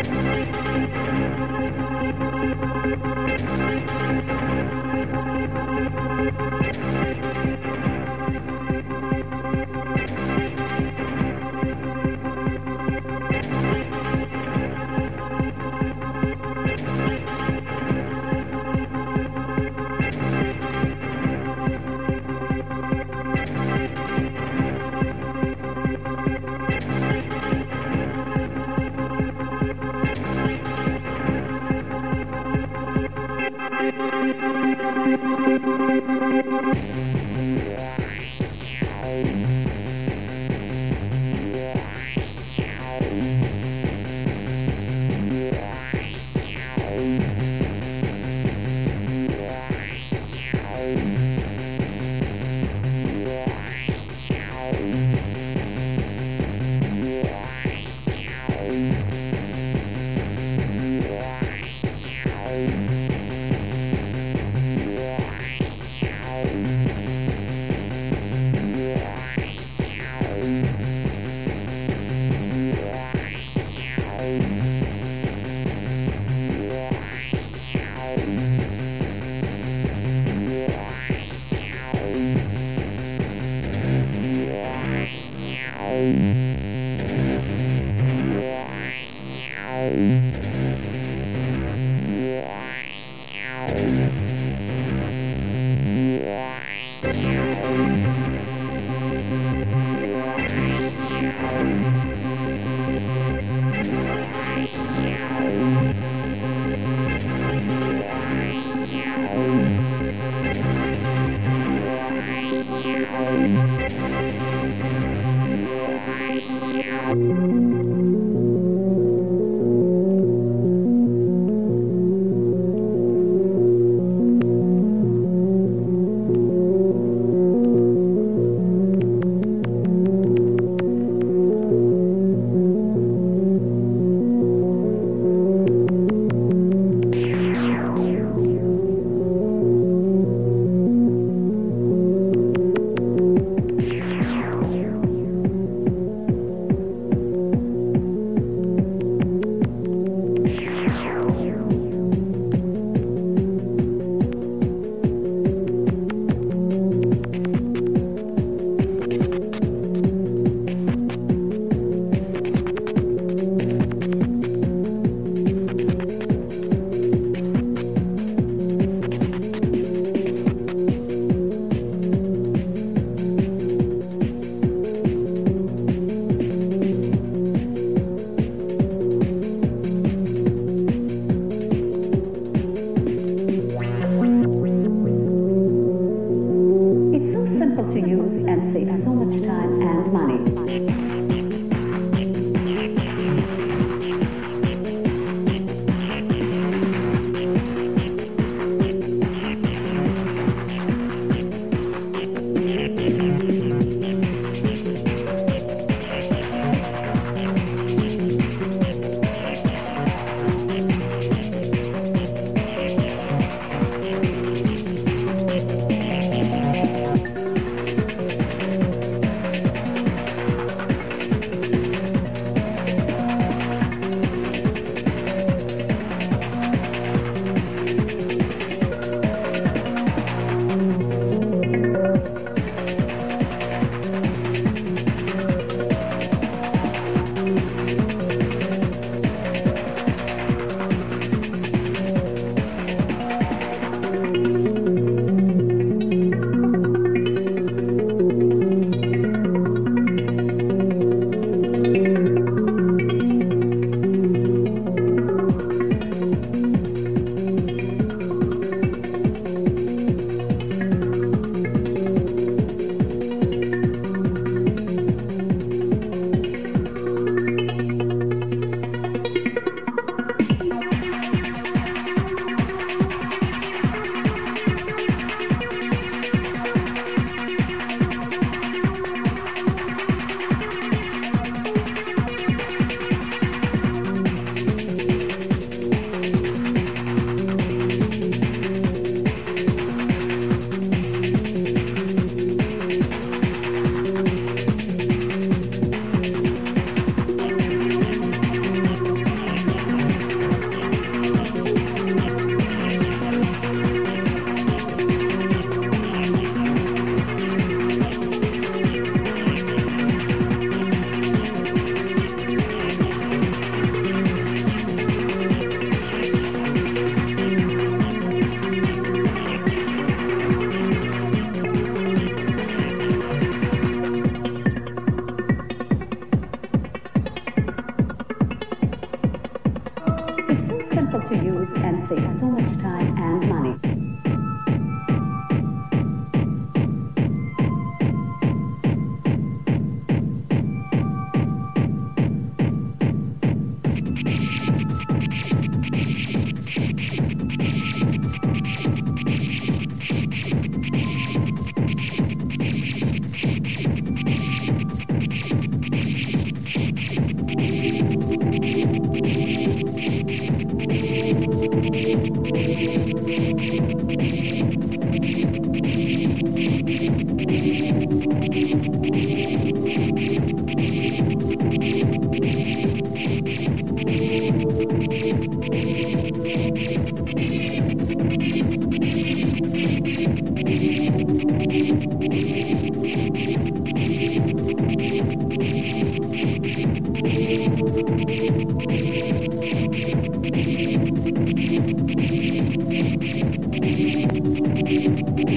Thank C'est ça!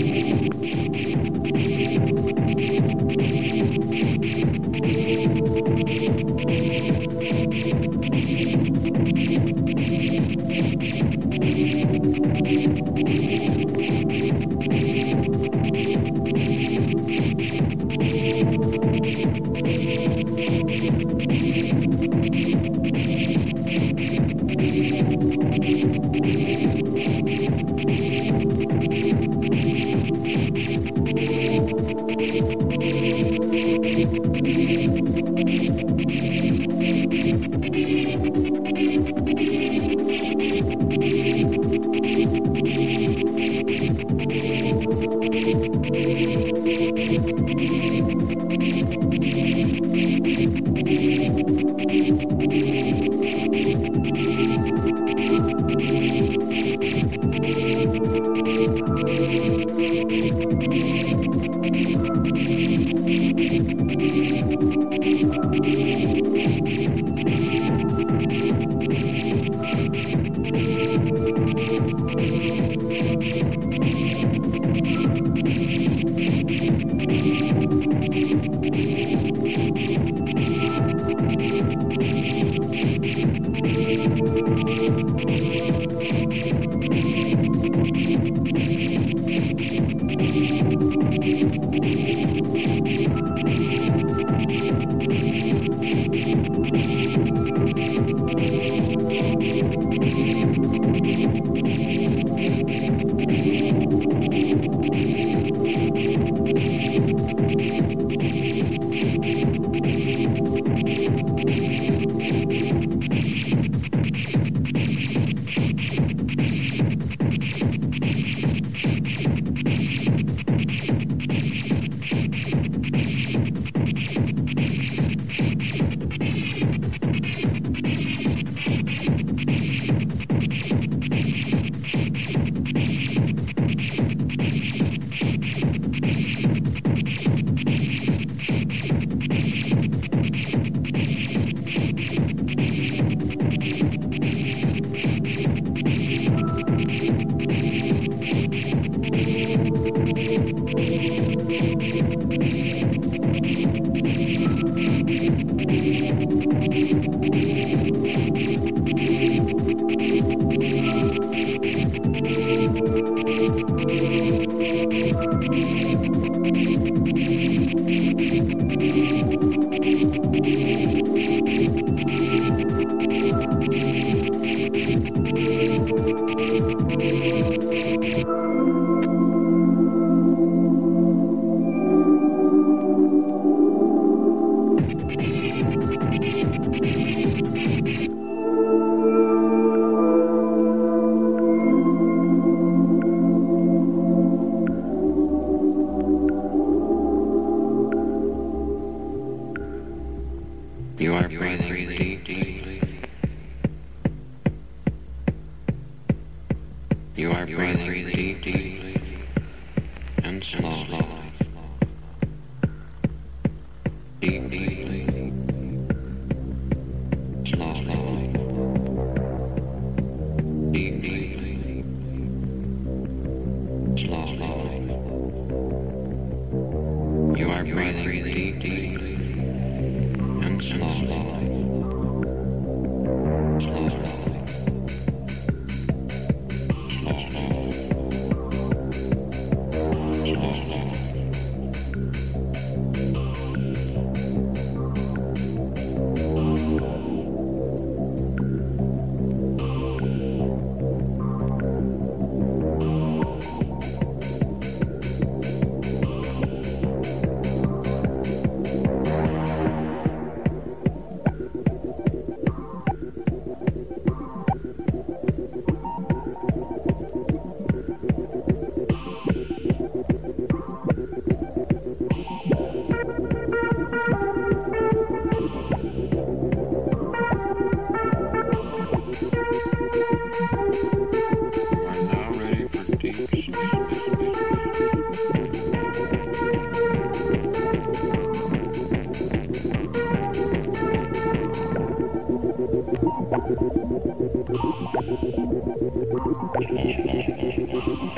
deeply, and slowly, slowly. Thank you.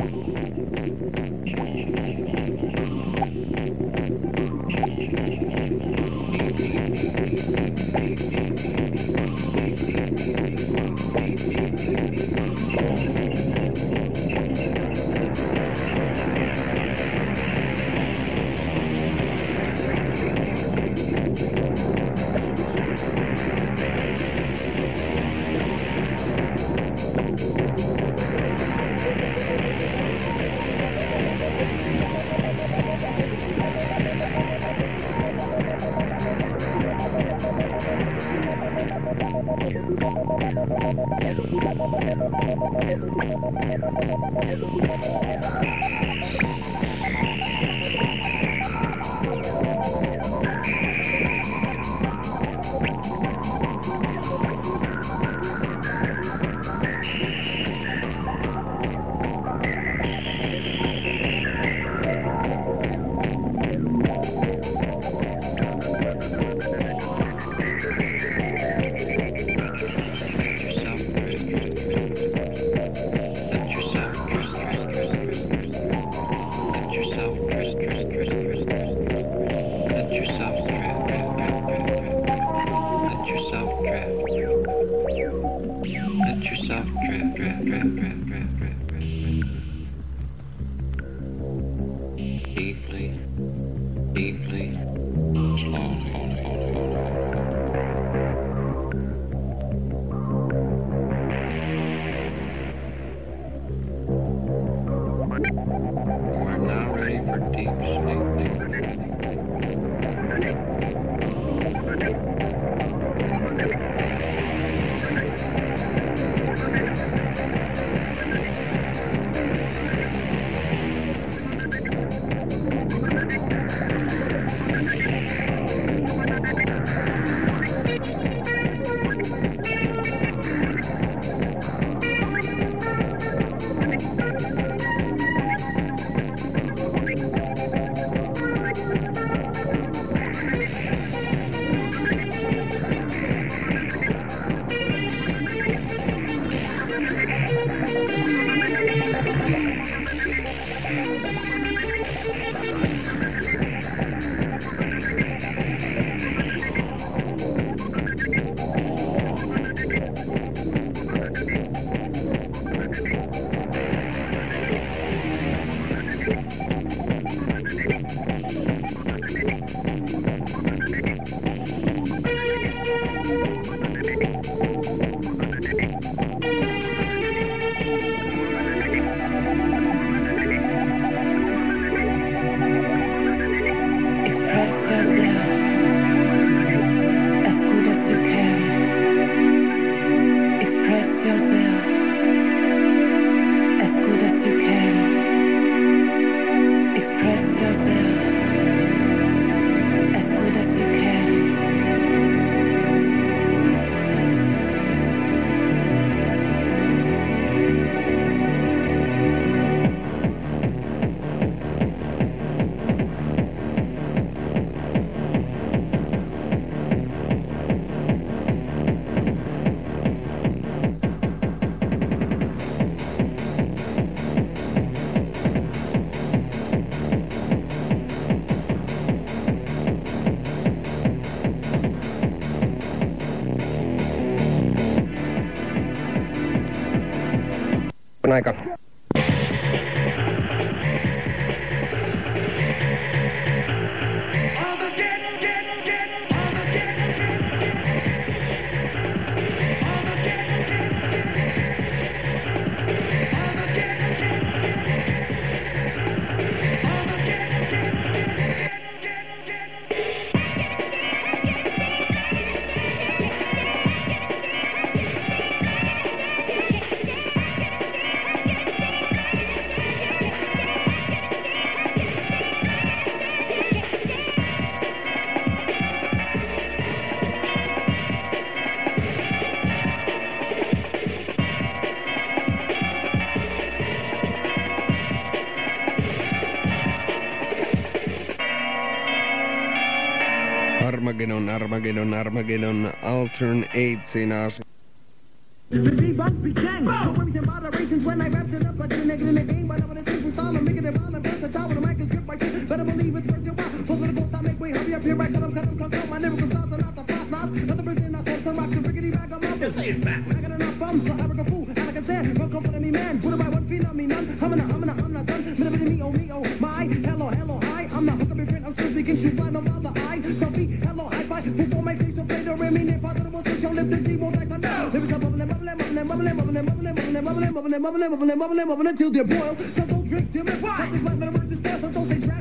Armageddon, Armageddon, Armageddon, alternate siinä asia. Bebop began. No worries and moderations when I raps it up. I get a nigga in the game, but I'm gonna super style. I'm making it violent, versatile with a mic and script right here. Better believe it's worth your while. Close the post, I make way. Hurry up here, right? Cut 'em, cut 'em, cut 'em. My lyrical styles are not the fast knobs. Nothing written, I saw some rocks and rickety rag. I'm up. Say it back. I got enough bums, so I a fool. Like I said, don't come me, man. What about one feet on me, none? I'm gonna, I'm gonna, so play the rim. Me, father, was the show. Lift the G-board like a no. Lyrics are bubbling, bubbling, bubbling, bubbling, bubbling, bubbling, bubbling, bubbling, bubbling, bubbling, bubbling, bubbling, bubbling until they boil. So don't drink till it boils. Cause it's like the words is fast, so don't say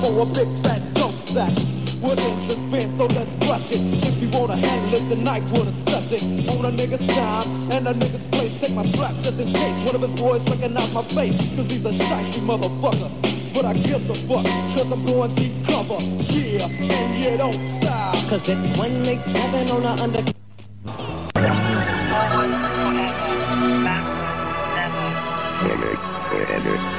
for a big fat dope sack. What is this bin? So let's crush it. If you wanna handle it tonight, we'll discuss it. On a nigga's time and a nigga's place. Take my strap just in case one of his boys recognize my face. Cause he's a shisty motherfucker. But I gives a fuck, cause I'm going deep cover. Yeah, and you don't stop. Cause it's 187 on the under. Forever, forever.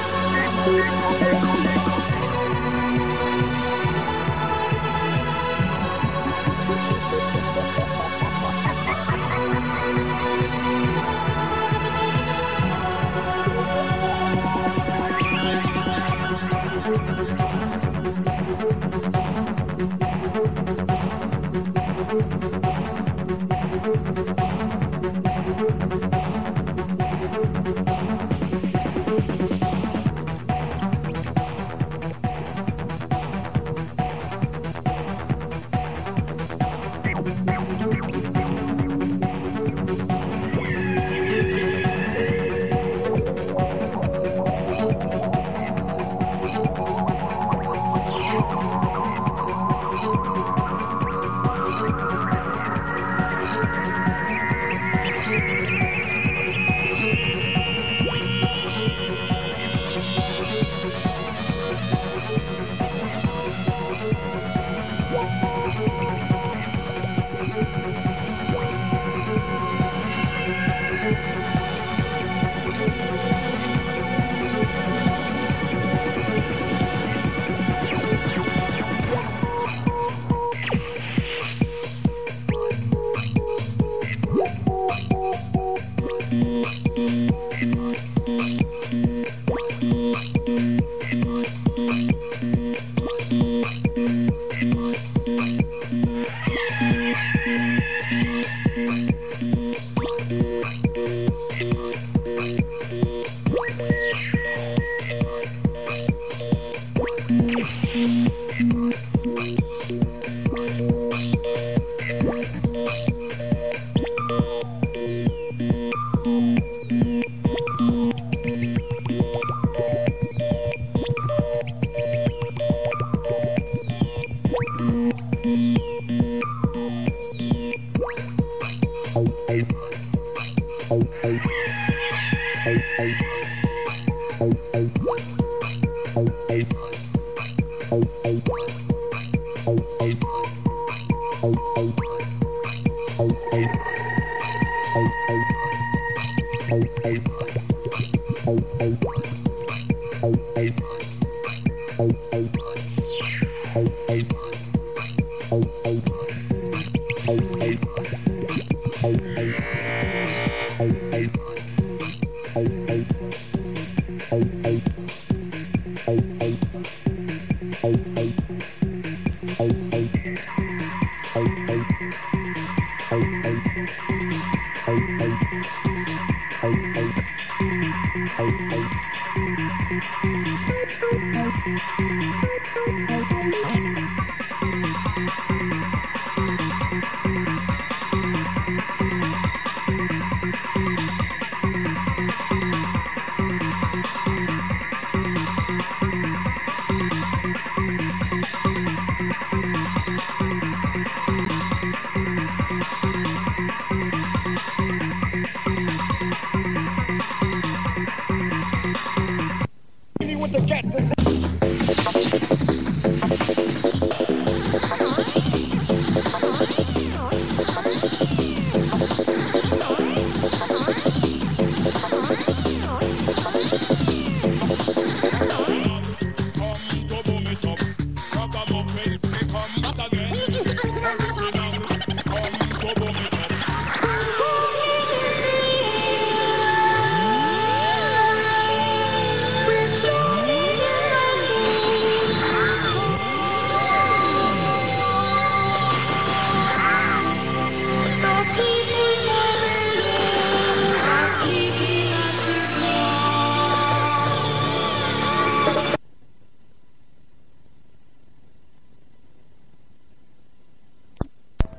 Bye. The cat.